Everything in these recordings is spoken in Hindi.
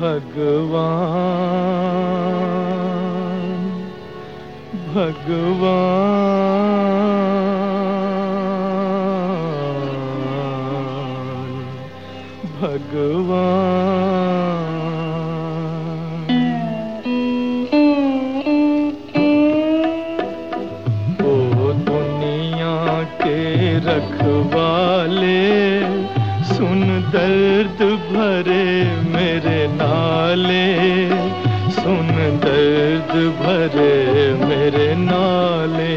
भगवान भगवान भगवान। सुन दर्द भरे मेरे नाले, सुन दर्द भरे मेरे नाले।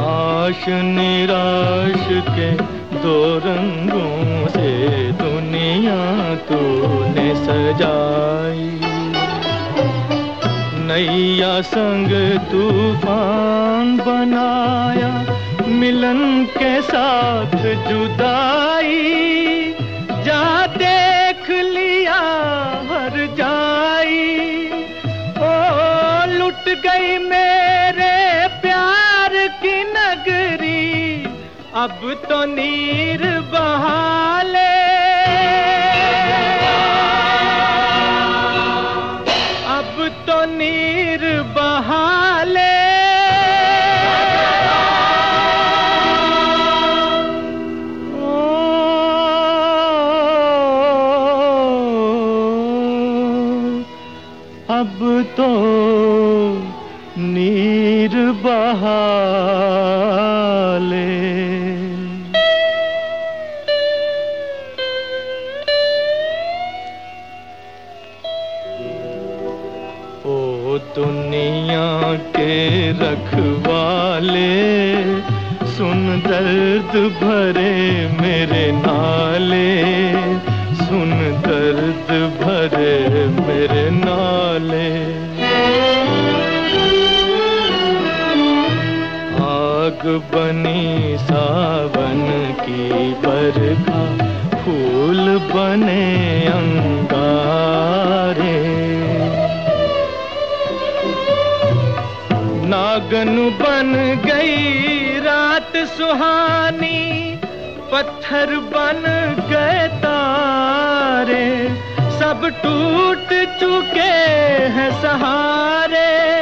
आश निराश के दो रंगों से दुनिया तूने सजाई। नैया संग तूफ़ान बनाया मिलन के साथ जुदाई, जा देख लिया हर जाई। ओ, लुट गई मेरे प्यार की नगरी, अब तो नीर बहाले। अब तो नीर बहाले। ओ दुनिया के रखवाले सुन दर्द भरे मेरे आग बनी सावन की बरखा, फूल बने अंगारे। नागन बन गई रात सुहानी, पत्थर बन गए तारे। सब टूट चुके हैं सहारे।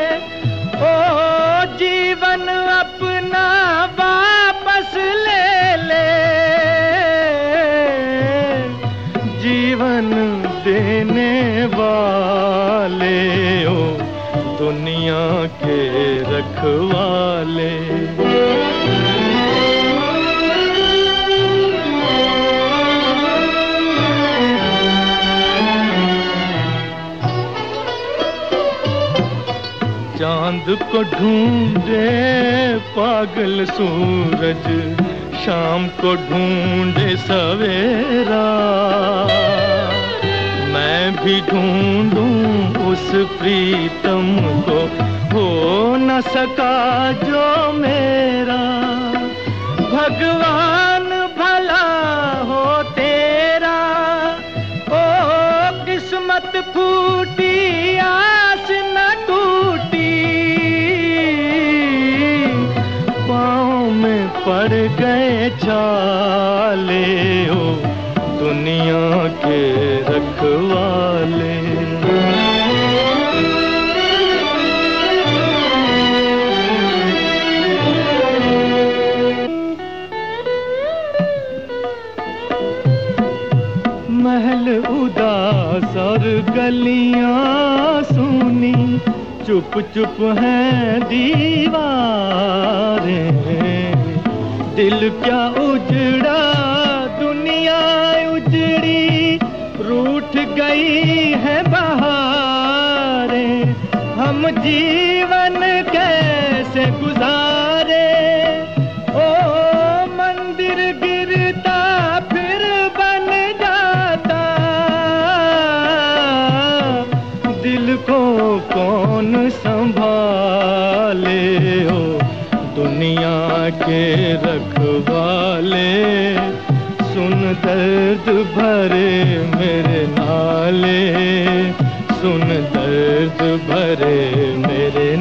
वाले ओ दुनिया के रखवाले। चाँद को ढूंढे पागल सूरज शाम को ढूंढे सवेरा। भी ढूंढूं उस प्रीतम को। हो न सका जो मेरा। भगवान भला हो तेरा। ओ, किस्मत फूटी, आस न टूटी। पाँव में पड़ गए छाले ओ दुनिया के रखवाले महल उदास और गलियाँ सुनी। चुप चुप हैं दीवारें। दिल क्या उजड़ा, दुनिया उजड़ी। रूठ गई है बहारें। हम जीवन कैसे गुजारे? के रखवाले सुन दर्द भरे मेरे नाले सुन दर्द भरे मेरे